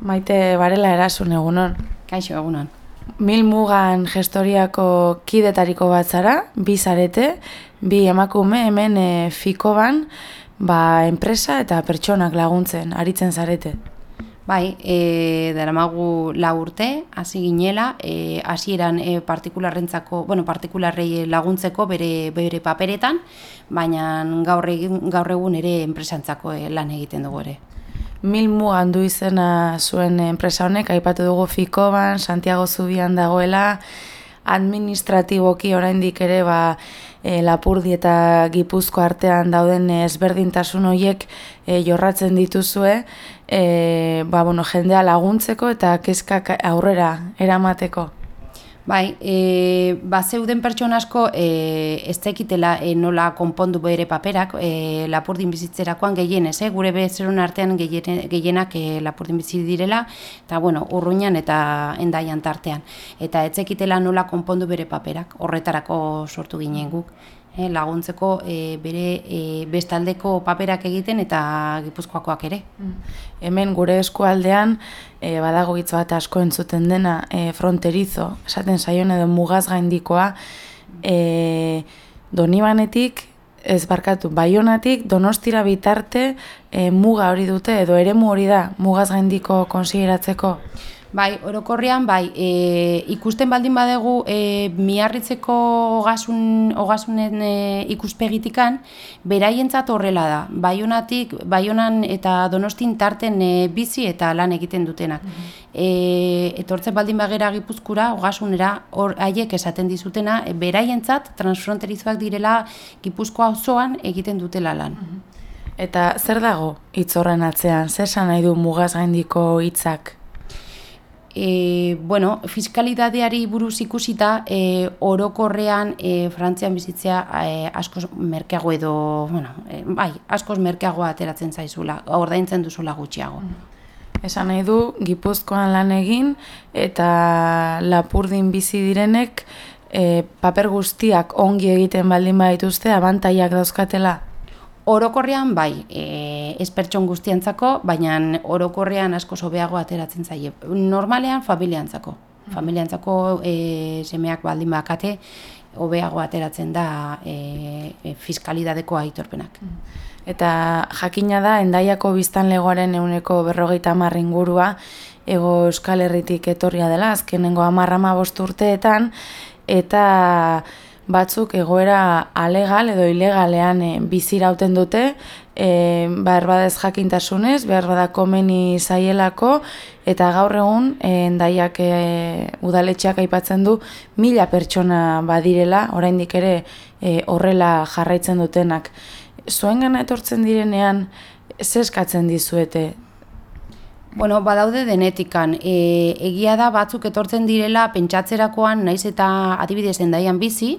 Maite barela erasun egunon. Kaixo egunon. Mil mugan gestoriako kidetariko bat zara, bi zarete, bi emakume hemen e, fikoban, ba, enpresa eta pertsonak laguntzen, aritzen zarete. Bai, e, daramagu la urte, hasi ginela, e, hasieran e, partikularrentzako, bueno, partikularrei laguntzeko bere bere paperetan, baina gaur egin gaur egun ere enpresantzako e, lan egiten dugu ere. Mil mugan du izena zuen enpresa honek, aipatu dugu Fikoban, Santiago Zubian dagoela, administratiboki oraindik ere ba, e, Lapurdi eta Gipuzko artean dauden ezberdintasun horiek e, jorratzen dituzue, e, ba, bueno, jendea laguntzeko eta kezkak aurrera eramateko. Bai, e, ba, zeuden pertsona asko e, ez tekitela e, nola konpondu bere paperak e, lapurdin bizitzerakoan gehienez, e, gure bezerun artean gehienak e, lapurdin bizit direla, eta bueno, urruinan eta endaian tartean. Eta ez tekitela nola konpondu bere paperak, horretarako sortu ginen guk e, laguntzeko e, bere e, bestaldeko paperak egiten eta gipuzkoakoak ere. Mm. Hemen gure eskualdean e, badago hitz bat asko entzuten dena e, fronterizo, esaten saion edo mugaz gaindikoa e, donibanetik ez barkatu, baionatik donostira bitarte e, muga hori dute edo eremu hori da mugaz gaindiko konsideratzeko. Bai, orokorrean, bai, e, ikusten baldin badegu e, miarritzeko ogasun, ogasunen e, ikuspegitikan, beraientzat horrela da. Baionatik, baionan eta donostin tarten e, bizi eta lan egiten dutenak. Mm etortzen baldin bagera gipuzkura, ogasunera, hor haiek esaten dizutena, e, beraientzat transfronterizoak direla gipuzkoa osoan egiten dutela lan. Mhm. Eta zer dago hitz horren atzean, zer nahi du mugaz gaindiko hitzak? E, bueno, fiskalidadeari buruz ikusita e, orokorrean e, Frantzian bizitzea e, askoz merkeago edo, bueno, e, bai, askoz merkeago ateratzen zaizula, ordaintzen duzula gutxiago. Mm. Esan nahi du, Gipuzkoan lan egin eta lapurdin bizi direnek e, paper guztiak ongi egiten baldin badituzte abantaiak dauzkatela? Orokorrean bai, e, ez pertson guztiantzako, baina orokorrean asko sobeago ateratzen zaie. Normalean familiantzako. Mm. Familiantzako e, semeak baldin bakate, hobeago ateratzen da e, e, fiskalidadeko aitorpenak. Mm. Eta jakina da, endaiako biztan legoaren euneko berrogeita ingurua ego euskal herritik etorria dela, azkenengo amarrama bosturteetan, eta batzuk egoera alegal edo ilegalean e, bizirauten dute, e, behar badez jakintasunez, behar bada komeni zaielako, eta gaur egun, e, endaiak e, udaletxeak aipatzen du, mila pertsona badirela, oraindik ere e, horrela jarraitzen dutenak. Zuen gana etortzen direnean, zeskatzen dizuete, Bueno, badaude denetikan. E, egia da batzuk etortzen direla pentsatzerakoan naiz eta adibidez endaian bizi,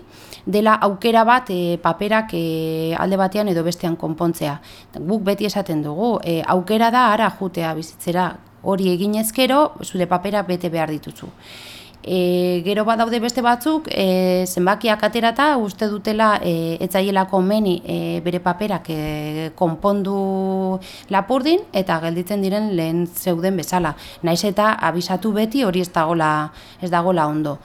dela aukera bat e, paperak e, alde batean edo bestean konpontzea. Guk beti esaten dugu, e, aukera da ara jutea bizitzera hori eginezkero, zure papera bete behar dituzu. E, gero badaude beste batzuk, e, zenbakiak aterata, uste dutela e, etzaielako meni e, bere paperak e, konpondu lapurdin eta gelditzen diren lehen zeuden bezala. Naiz eta abisatu beti hori ez dagola, ez dagola ondo.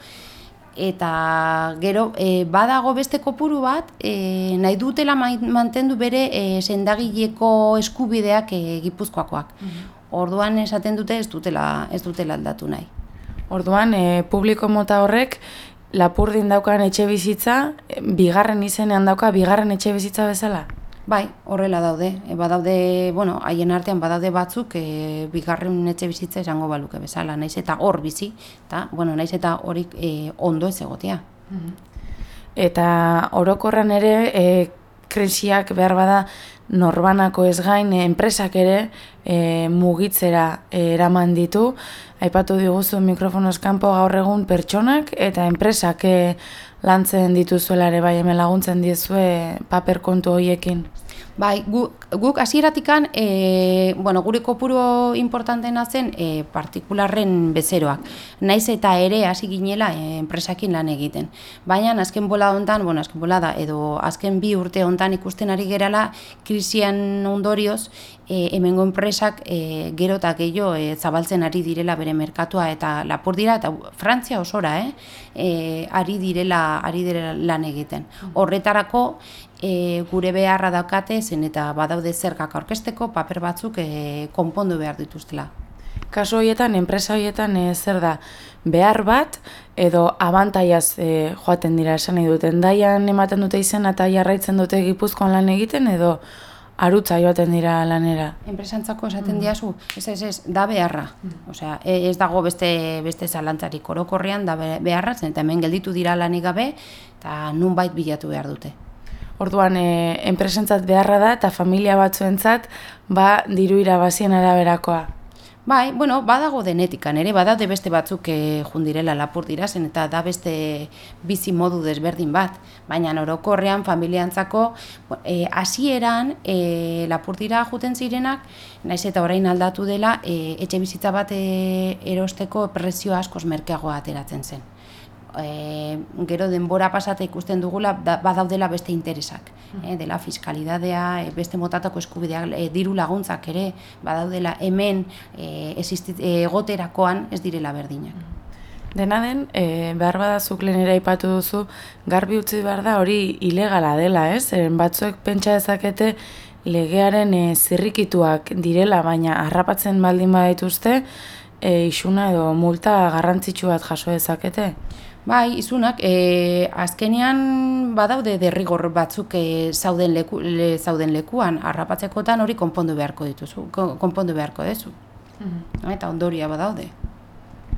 Eta gero e, badago beste kopuru bat, e, nahi dutela mantendu bere e, sendagileko eskubideak e, gipuzkoakoak. Mhm. Orduan esaten dute ez dutela, ez dutela aldatu nahi. Orduan, e, publiko mota horrek, lapurdin daukan etxe bizitza, bigarren izenean dauka, bigarren etxe bizitza bezala? Bai, horrela daude. E, badaude, bueno, haien artean badaude batzuk, e, bigarren etxe bizitza esango baluke bezala, naiz eta hor bizi, eta, bueno, naiz eta horik e, ondo ez egotea. Mhm. Eta orokorran ere, e, krisiak behar bada norbanako ez gain enpresak ere e, mugitzera e, eraman ditu. Aipatu diguzu mikrofonoz kanpo gaur egun pertsonak eta enpresak e, lantzen dituzuela ere bai hemen laguntzen diezue paper kontu horiekin. Bai, guk, guk hasieratikan e, bueno, gure kopuru importantena zen e, partikularren bezeroak. Naiz eta ere hasi ginela e, enpresakin lan egiten. Baina azken bola hontan, bueno, azken bola da edo azken bi urte hontan ikusten ari gerala krisian ondorioz e, hemengo enpresak e, gero eta gehiago e, zabaltzen ari direla bere merkatua eta lapur dira eta Frantzia osora, eh? E, ari direla ari direla lan egiten. Horretarako e, gure beharra daukate zen eta badaude zergak aurkesteko paper batzuk e, konpondu behar dituztela. Kaso horietan, enpresa horietan e, zer da behar bat edo abantaiaz e, joaten dira esan nahi duten. Daian ematen dute izena eta jarraitzen dute gipuzkoan lan egiten edo arutza joaten dira lanera. Enpresantzako esaten diazu, ez ez ez, da beharra. Osea, e, ez dago beste beste zalantzarik orokorrean da beharra, zen eta hemen gelditu dira lanik gabe eta nunbait bilatu behar dute. Orduan, e, enpresentzat beharra da eta familia batzuentzat ba diru irabazien araberakoa. Bai, bueno, badago denetikan ere, badaude beste batzuk e, jundirela lapur dirazen eta da beste bizi modu desberdin bat. Baina orokorrean familiantzako e, hasieran e, lapur dira juten zirenak, naiz eta orain aldatu dela, e, etxe bizitza bat e, erosteko prezio askoz merkeagoa ateratzen zen e, gero denbora pasate ikusten dugula badaudela beste interesak. E, dela fiskalidadea, e, beste motatako eskubideak, e, diru laguntzak ere, badaudela hemen e, egoterakoan ez direla berdinak. Dena den, e, behar badazuk lehenera ipatu duzu, garbi utzi behar da hori ilegala dela, ez? E, batzuek pentsa dezakete legearen e, zirrikituak direla, baina harrapatzen baldin badituzte, e, isuna edo multa garrantzitsu bat jaso dezakete? Bai, izunak, e, azkenean badaude derrigor batzuk e, zauden, leku, le, zauden lekuan, harrapatzekotan hori konpondu beharko dituzu, konpondu beharko dezu. Mm -hmm. Eta ondoria badaude.